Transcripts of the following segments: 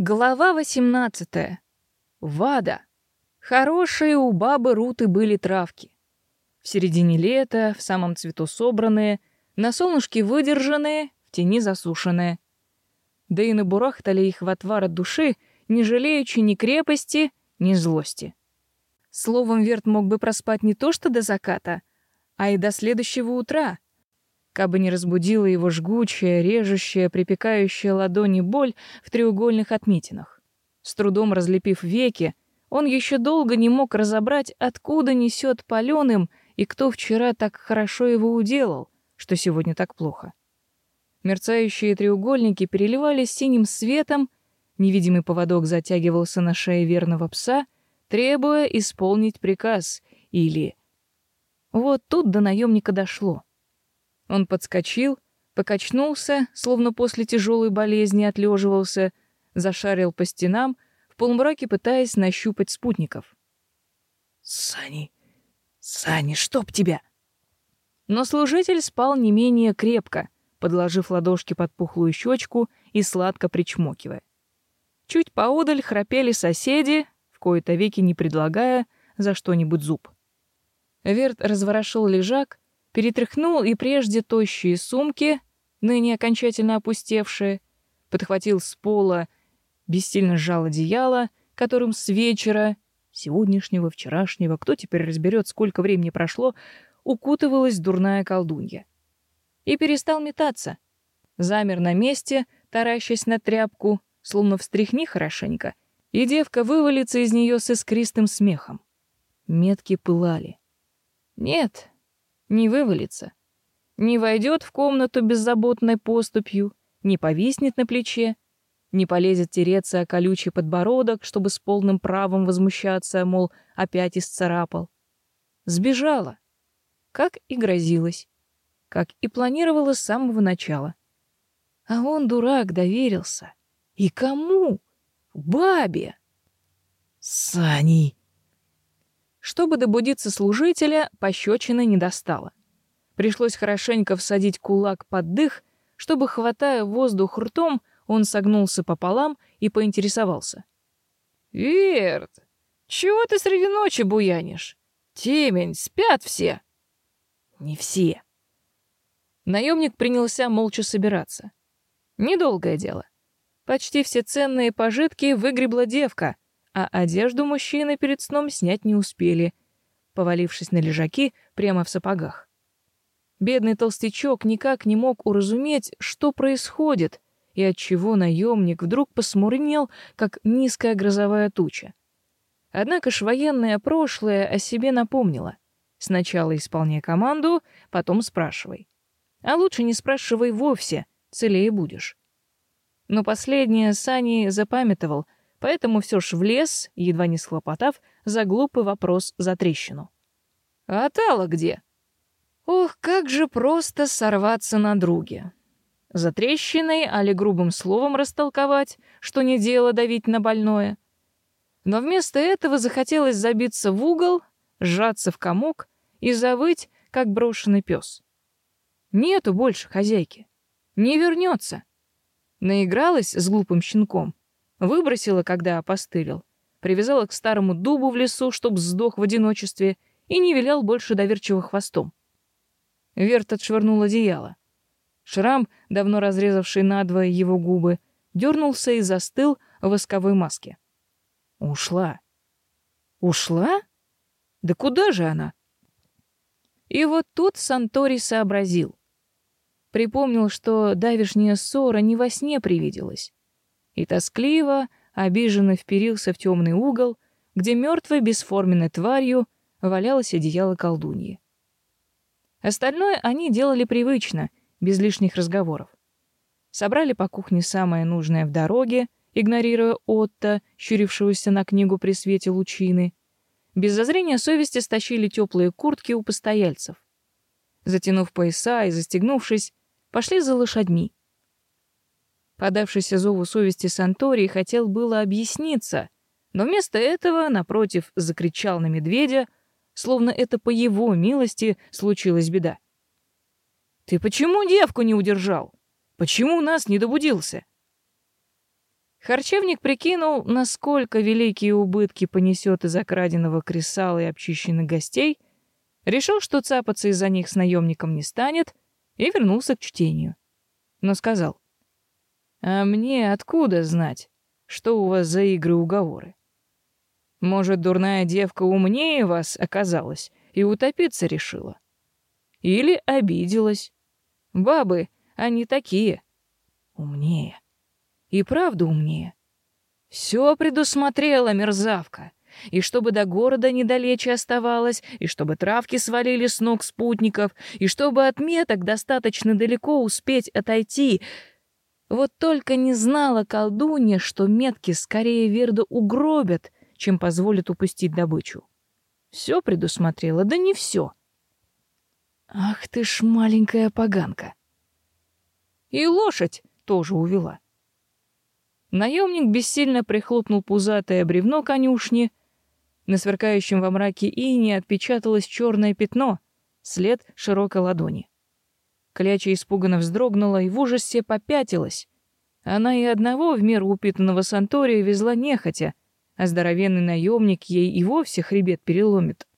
Глава 18. Вада. Хорошие у бабы Руты были травки. В середине лета, в самом цвету собранные, на солнышке выдержанные, в тени засушенные. Да и набурахтали их в отвар от души, не жалеючи ни крепости, ни злости. Словом, Верт мог бы проспать не то что до заката, а и до следующего утра, кабы не разбудила его жгучая, режущая, припекающая ладони боль в треугольных отметинах. С трудом разлепив веки, он еще долго не мог разобрать, откуда несет паленым и кто вчера так хорошо его уделал, что сегодня так плохо. Мерцающие треугольники переливались синим светом, невидимый поводок затягивался на шее верного пса, требуя исполнить приказ или... Вот тут до наемника дошло. Он подскочил, покачнулся, словно после тяжелой болезни отлеживался, зашарил по стенам, в полумраке пытаясь нащупать спутников. «Сани! Сани, чтоб тебя!» Но служитель спал не менее крепко, подложив ладошки под пухлую щечку и сладко причмокивая. Чуть поодаль храпели соседи, в кои-то веки не предлагая за что-нибудь зуб. Верт разворошил лежак, перетряхнул и прежде тощие сумки, ныне окончательно опустевшие, подхватил с пола, бессильно сжал одеяло, которым с вечера, сегодняшнего, вчерашнего, кто теперь разберет, сколько времени прошло, укутывалась дурная колдунья. И перестал метаться. Замер на месте, таращась на тряпку, словно встряхни хорошенько, и девка вывалится из нее с искристым смехом. Метки пылали. Нет, не вывалится. Не войдет в комнату беззаботной поступью, не повиснет на плече, не полезет тереться о колючий подбородок, чтобы с полным правом возмущаться, мол, опять исцарапал. Сбежала, как и грозилась, как и планировала с самого начала. А он, дурак, доверился. И кому? Бабе. Сани. Чтобы добудиться служителя, пощечины не достало. Пришлось хорошенько всадить кулак под дых, чтобы, хватая воздух ртом, он согнулся пополам и поинтересовался. «Верт, чего ты среди ночи буянишь? Темень, спят все!» «Не все!» Наемник принялся молча собираться. Недолгое дело. Почти все ценные пожитки выгребла девка — а одежду мужчины перед сном снять не успели, повалившись на лежаки прямо в сапогах. Бедный толстячок никак не мог уразуметь, что происходит и отчего наемник вдруг посмурнел, как низкая грозовая туча. Однако ж военное прошлое о себе напомнило. Сначала исполняй команду, потом спрашивай. А лучше не спрашивай вовсе, целее будешь. Но последнее Сани запамятовал — поэтому все ж влез, едва не схлопотав, за глупый вопрос за трещину. «А Тала где?» Ох, как же просто сорваться на друге. За трещиной, али грубым словом растолковать, что не дело давить на больное. Но вместо этого захотелось забиться в угол, сжаться в комок и завыть, как брошенный пес. Нету больше хозяйки. Не вернется. Наигралась с глупым щенком, Выбросила, когда опостылил. Привязала к старому дубу в лесу, чтоб сдох в одиночестве, и не вилял больше доверчиво хвостом. Верт отшвырнул одеяло. Шрам, давно разрезавший надвое его губы, дернулся и застыл в восковой маске. Ушла. Ушла? Да куда же она? И вот тут Сантори сообразил. Припомнил, что давишняя ссора не во сне привиделась и тоскливо, обиженно вперился в темный угол, где мертвой бесформенной тварью валялось одеяло колдуньи. Остальное они делали привычно, без лишних разговоров. Собрали по кухне самое нужное в дороге, игнорируя Отто, щурившегося на книгу при свете лучины. Без зазрения совести стащили теплые куртки у постояльцев. Затянув пояса и застегнувшись, пошли за лошадьми. Подавшийся зову совести Санторий хотел было объясниться, но вместо этого, напротив, закричал на медведя, словно это по его милости случилась беда. «Ты почему девку не удержал? Почему нас не добудился?» Харчевник прикинул, насколько великие убытки понесет из-за краденого кресала и обчищенных гостей, решил, что цапаться из-за них с наемником не станет, и вернулся к чтению. Но сказал, «А мне откуда знать, что у вас за игры-уговоры? Может, дурная девка умнее вас оказалась и утопиться решила? Или обиделась? Бабы, они такие. Умнее. И правда умнее. Все предусмотрела мерзавка. И чтобы до города недалече оставалось, и чтобы травки свалили с ног спутников, и чтобы от меток достаточно далеко успеть отойти. Вот только не знала колдунья, что метки скорее Верду угробят, чем позволят упустить добычу. Все предусмотрела, да не все. Ах ты ж маленькая поганка. И лошадь тоже увела. Наемник бессильно прихлопнул пузатое бревно конюшни. На сверкающем во мраке ине отпечаталось черное пятно, след широкой ладони. Кляча испуганно вздрогнула и в ужасе попятилась. Она и одного в меру упитанного Сантория везла нехотя, а здоровенный наемник ей и вовсе хребет переломит.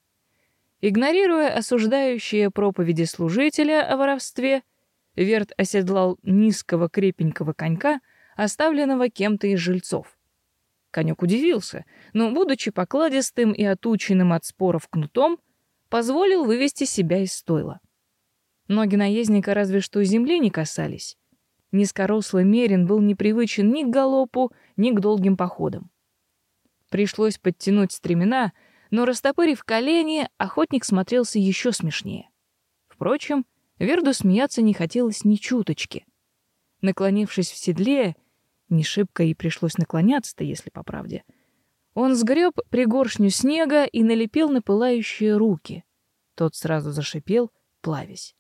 Игнорируя осуждающие проповеди служителя о воровстве, Верт оседлал низкого крепенького конька, оставленного кем-то из жильцов. Конек удивился, но, будучи покладистым и отученным от споров кнутом, позволил вывести себя из стойла. Ноги наездника разве что земли не касались. Низкорослый мерин был непривычен ни к галопу, ни к долгим походам. Пришлось подтянуть стремена, но, растопырив колени, охотник смотрелся еще смешнее. Впрочем, Верду смеяться не хотелось ни чуточки. Наклонившись в седле, не шибко и пришлось наклоняться-то, если по правде, он сгреб пригоршню снега и налепил на пылающие руки. Тот сразу зашипел, плавясь.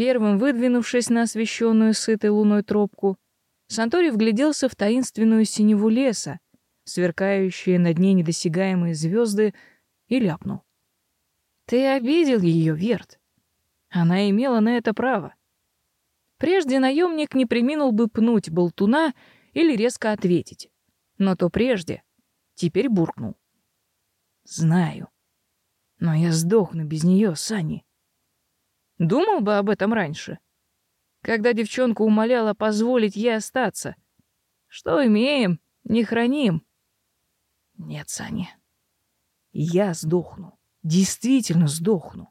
Первым выдвинувшись на освещенную сытой луной тропку, Сантори вгляделся в таинственную синеву леса, сверкающие над ней недосягаемые звезды, и ляпнул. «Ты обидел ее, Верт. Она имела на это право. Прежде наемник не приминул бы пнуть болтуна или резко ответить. Но то прежде. Теперь буркнул. «Знаю. Но я сдохну без нее, Сани. Думал бы об этом раньше. Когда девчонка умоляла позволить ей остаться. Что имеем, не храним. Нет, Саня. Я сдохну. Действительно сдохну.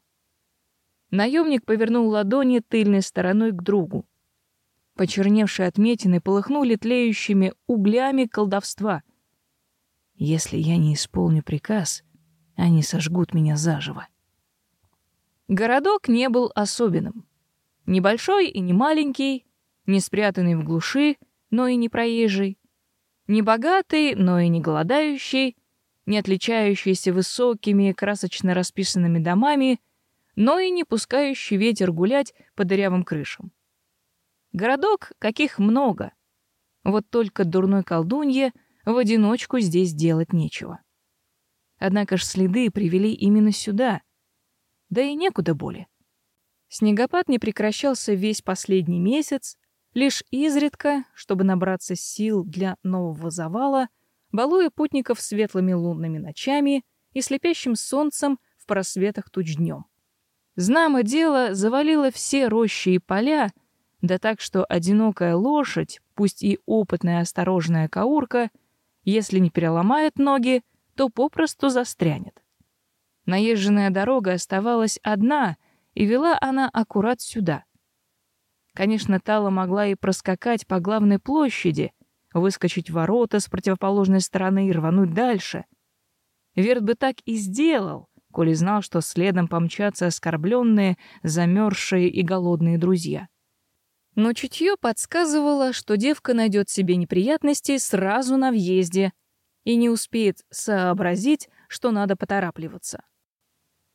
Наемник повернул ладони тыльной стороной к другу. Почерневшие отметины полыхнули тлеющими углями колдовства. Если я не исполню приказ, они сожгут меня заживо. Городок не был особенным. Небольшой и не маленький, не спрятанный в глуши, но и не проезжий. Не богатый, но и не голодающий, не отличающийся высокими красочно расписанными домами, но и не пускающий ветер гулять по дырявым крышам. Городок, каких много. Вот только дурной колдунье в одиночку здесь делать нечего. Однако ж следы привели именно сюда. Да и некуда более. Снегопад не прекращался весь последний месяц, Лишь изредка, чтобы набраться сил для нового завала, балуя путников светлыми лунными ночами и слепящим солнцем в просветах туч днем. Знамо дело завалило все рощи и поля, да так, что одинокая лошадь, пусть и опытная осторожная каурка, если не переломает ноги, то попросту застрянет. Наезженная дорога оставалась одна, и вела она аккурат сюда — Конечно, Тала могла и проскакать по главной площади, выскочить в ворота с противоположной стороны и рвануть дальше. Верт бы так и сделал, коли знал, что следом помчатся оскорбленные, замерзшие и голодные друзья. Но чутье подсказывало, что девка найдет себе неприятности сразу на въезде и не успеет сообразить, что надо поторапливаться.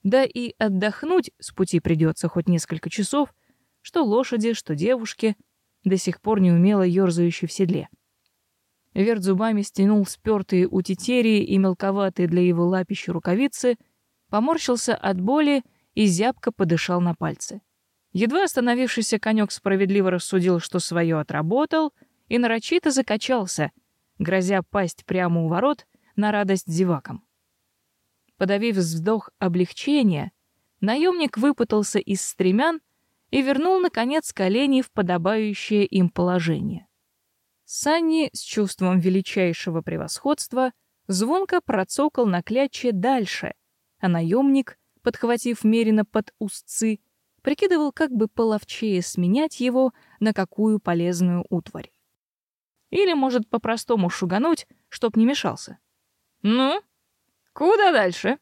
Да и отдохнуть с пути придется хоть несколько часов — что лошади, что девушки, до сих пор не умело ёрзающие в седле. Верт зубами стянул спёртые у тетерии и мелковатые для его лапища рукавицы, поморщился от боли и зябко подышал на пальцы. Едва остановившийся конек справедливо рассудил, что свое отработал, и нарочито закачался, грозя пасть прямо у ворот на радость зевакам. Подавив вздох облегчения, наемник выпутался из стремян и вернул, наконец, колени в подобающее им положение. Санни с чувством величайшего превосходства звонко процокал на кляче дальше, а наемник, подхватив меренно под узцы, прикидывал, как бы половчее сменять его на какую полезную утварь. Или, может, по-простому шугануть, чтоб не мешался. «Ну, куда дальше?»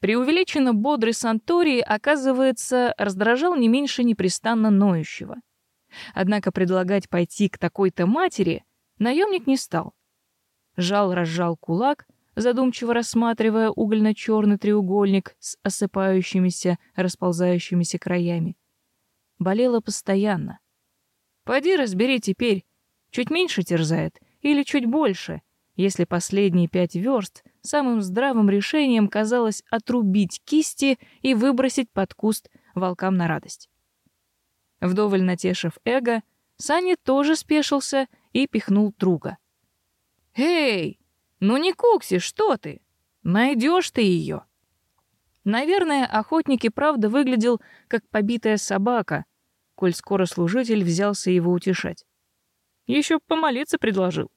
Преувеличенно бодрый Санторий, оказывается, раздражал не меньше непрестанно ноющего. Однако предлагать пойти к такой-то матери наемник не стал. Жал-разжал кулак, задумчиво рассматривая угольно-черный треугольник с осыпающимися, расползающимися краями. Болело постоянно. Пойди разбери теперь, чуть меньше терзает или чуть больше, если последние пять верст самым здравым решением казалось отрубить кисти и выбросить под куст волкам на радость. Вдоволь натешив эго, Саня тоже спешился и пихнул друга. «Эй, ну не кукси, что ты? Найдешь ты ее!» Наверное, охотник и правда выглядел, как побитая собака, коль скоро служитель взялся его утешать. Еще помолиться предложил.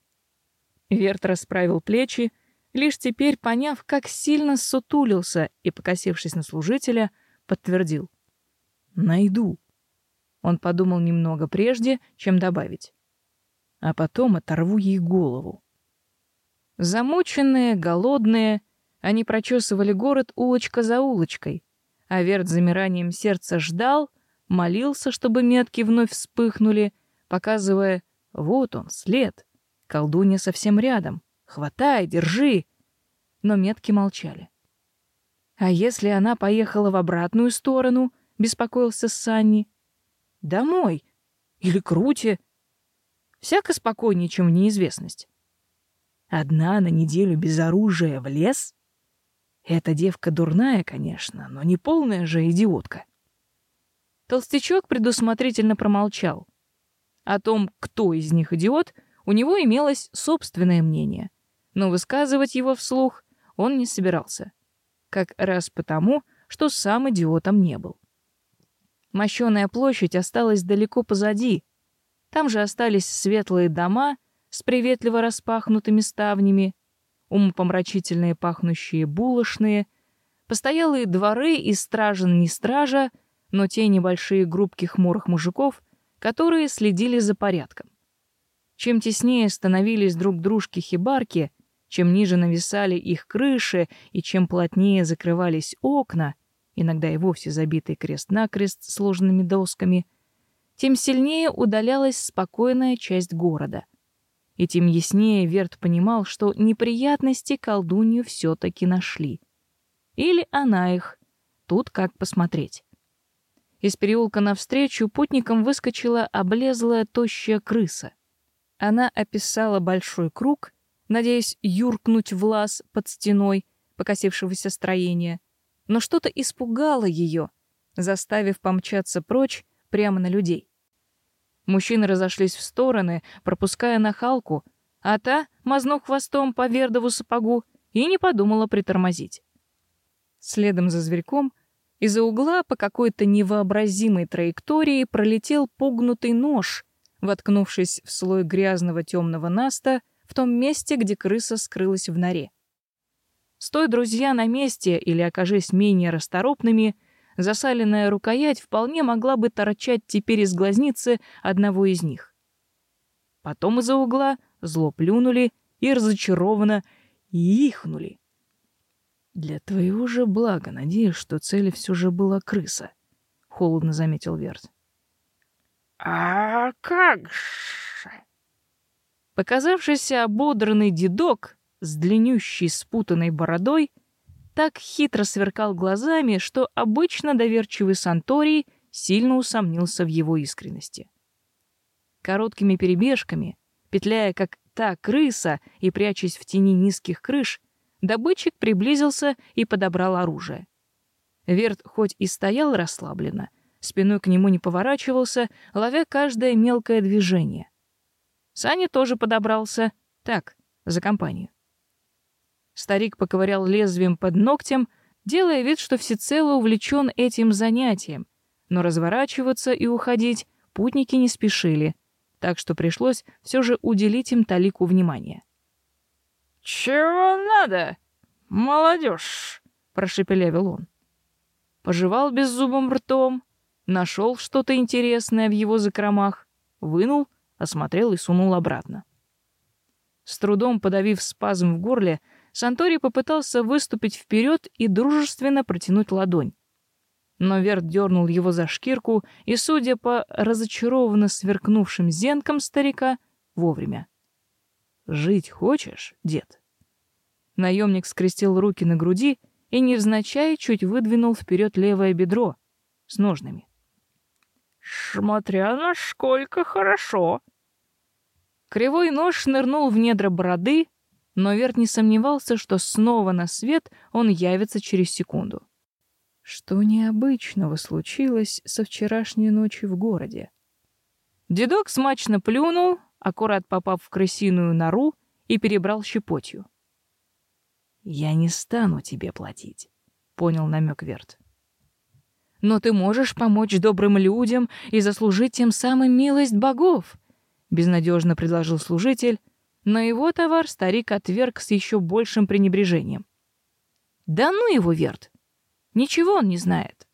Верт расправил плечи, лишь теперь поняв, как сильно сутулился и, покосившись на служителя, подтвердил. «Найду». Он подумал немного прежде, чем добавить. «А потом оторву ей голову». Замученные, голодные, они прочесывали город улочка за улочкой, а Верт замиранием сердца ждал, молился, чтобы метки вновь вспыхнули, показывая «вот он, след». Колдунья совсем рядом. Хватай, держи. Но метки молчали. А если она поехала в обратную сторону, беспокоился Санни. Домой или к Руте. Всяко спокойнее, чем в неизвестность. Одна на неделю без оружия в лес? Эта девка дурная, конечно, но не полная же идиотка. Толстячок предусмотрительно промолчал. О том, кто из них идиот, у него имелось собственное мнение, но высказывать его вслух он не собирался. Как раз потому, что сам идиотом не был. Мощёная площадь осталась далеко позади. Там же остались светлые дома с приветливо распахнутыми ставнями, умопомрачительные пахнущие булочные, постоялые дворы и стражен не стража, но те небольшие группки хмурых мужиков, которые следили за порядком. Чем теснее становились друг дружки хибарки, чем ниже нависали их крыши и чем плотнее закрывались окна, иногда и вовсе забитые крест-накрест сложными досками, тем сильнее удалялась спокойная часть города. И тем яснее Верт понимал, что неприятности колдунью все-таки нашли. Или она их. Тут как посмотреть. Из переулка навстречу путникам выскочила облезлая тощая крыса — она описала большой круг, надеясь юркнуть в лаз под стеной покосившегося строения, но что-то испугало ее, заставив помчаться прочь прямо на людей. Мужчины разошлись в стороны, пропуская нахалку, а та, мазнув хвостом по вердову сапогу, и не подумала притормозить. Следом за зверьком из-за угла по какой-то невообразимой траектории пролетел погнутый нож — воткнувшись в слой грязного темного наста в том месте, где крыса скрылась в норе. Стой, друзья, на месте или окажись менее расторопными, засаленная рукоять вполне могла бы торчать теперь из глазницы одного из них. Потом из-за угла зло плюнули и разочарованно ихнули. «Для твоего же блага надеюсь, что целью все же была крыса», — холодно заметил Верт. «А как же?» Показавшийся ободранный дедок с длиннющей спутанной бородой так хитро сверкал глазами, что обычно доверчивый Санторий сильно усомнился в его искренности. Короткими перебежками, петляя как та крыса и прячась в тени низких крыш, добытчик приблизился и подобрал оружие. Верт хоть и стоял расслабленно, спиной к нему не поворачивался, ловя каждое мелкое движение. Саня тоже подобрался. Так, за компанию. Старик поковырял лезвием под ногтем, делая вид, что всецело увлечен этим занятием, но разворачиваться и уходить путники не спешили, так что пришлось все же уделить им талику внимания. «Чего надо, молодежь?» — прошепелявил он. Пожевал беззубым ртом, нашел что-то интересное в его закромах, вынул, осмотрел и сунул обратно. С трудом подавив спазм в горле, Сантори попытался выступить вперед и дружественно протянуть ладонь. Но Верт дернул его за шкирку и, судя по разочарованно сверкнувшим зенкам старика, вовремя. «Жить хочешь, дед?» Наемник скрестил руки на груди и, невзначай, чуть выдвинул вперед левое бедро с ножными. «Смотря насколько хорошо!» Кривой нож нырнул в недра бороды, но Верт не сомневался, что снова на свет он явится через секунду. Что необычного случилось со вчерашней ночи в городе? Дедок смачно плюнул, аккурат попав в крысиную нору, и перебрал щепотью. «Я не стану тебе платить», — понял намек Верт. «Но ты можешь помочь добрым людям и заслужить тем самым милость богов», — безнадежно предложил служитель, но его товар старик отверг с еще большим пренебрежением. «Да ну его, Верт! Ничего он не знает!»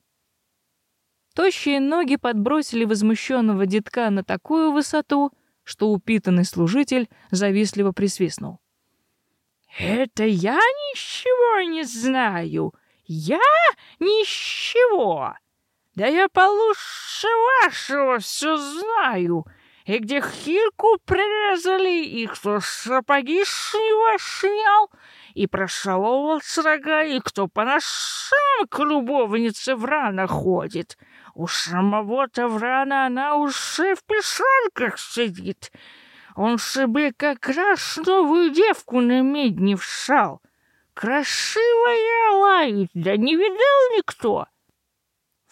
Тощие ноги подбросили возмущенного детка на такую высоту, что упитанный служитель завистливо присвистнул. «Это я ничего не знаю! Я ничего! Да я получше вашего все знаю!» и где хирку прирезали, и кто сапоги него снял, и прошеловал с рога, и кто по ношам к любовнице Врана ходит. У самого-то Врана она уже в пешонках сидит. Он себе как раз новую девку на медне вшал. Красивая лает, да не видал никто.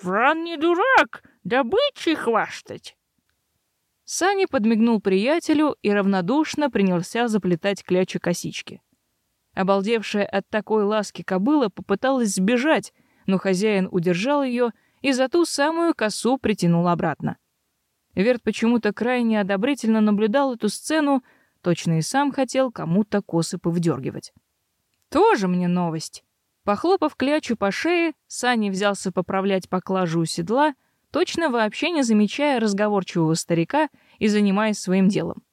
Вран не дурак, добычей хвастать. Сани подмигнул приятелю и равнодушно принялся заплетать клячи косички. Обалдевшая от такой ласки кобыла попыталась сбежать, но хозяин удержал ее и за ту самую косу притянул обратно. Верт почему-то крайне одобрительно наблюдал эту сцену, точно и сам хотел кому-то косы повдергивать. Тоже мне новость. Похлопав клячу по шее, Сани взялся поправлять поклажу у седла — точно вообще не замечая разговорчивого старика и занимаясь своим делом.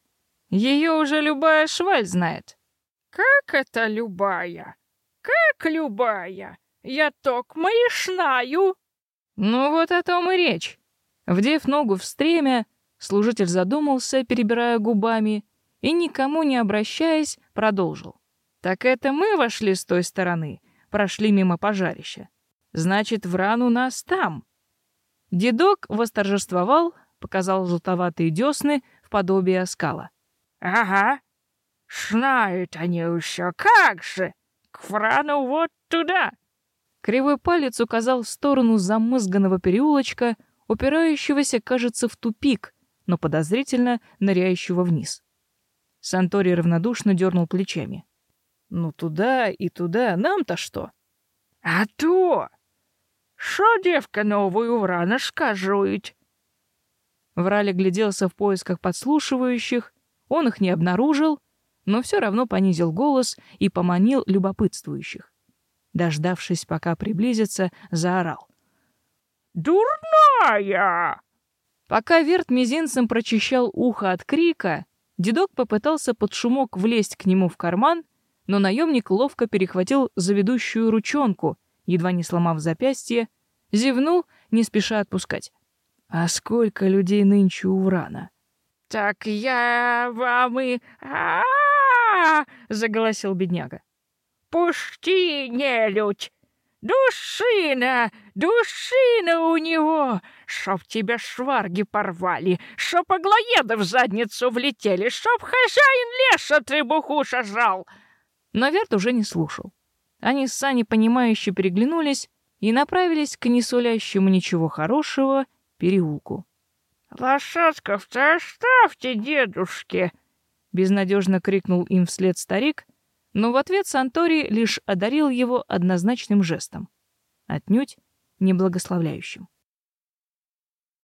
Ее уже любая шваль знает. «Как это любая? Как любая? Я токмо и шнаю!» Ну вот о том и речь. Вдев ногу в стремя, служитель задумался, перебирая губами, и, никому не обращаясь, продолжил. «Так это мы вошли с той стороны, прошли мимо пожарища. Значит, вран у нас там, Дедок восторжествовал, показал желтоватые десны в подобие оскала. «Ага, знают они еще, как же! К Франу вот туда!» Кривой палец указал в сторону замызганного переулочка, упирающегося, кажется, в тупик, но подозрительно ныряющего вниз. Сантори равнодушно дернул плечами. «Ну туда и туда, нам-то что?» «А то! Шо девка новую врана скажують?» Врали гляделся в поисках подслушивающих, он их не обнаружил, но все равно понизил голос и поманил любопытствующих. Дождавшись, пока приблизится, заорал. «Дурная!» Пока Верт мизинцем прочищал ухо от крика, дедок попытался под шумок влезть к нему в карман, но наемник ловко перехватил заведущую ручонку, едва не сломав запястье, зевнул, не спеша отпускать. А сколько людей нынче у Врана? Так я вам и а, заголосил бедняга. Пусти, нелюдь! Душина, душина у него! Чтоб тебя шварги порвали, чтоб оглоеды в задницу влетели, чтоб хозяин леса требуху сожрал!» Но Верт уже не слушал. Они с Саней понимающе переглянулись, и направились к несулящему ничего хорошего переулку. «Лошадков-то оставьте, дедушке!» безнадежно крикнул им вслед старик, но в ответ Сантори лишь одарил его однозначным жестом, отнюдь не благословляющим.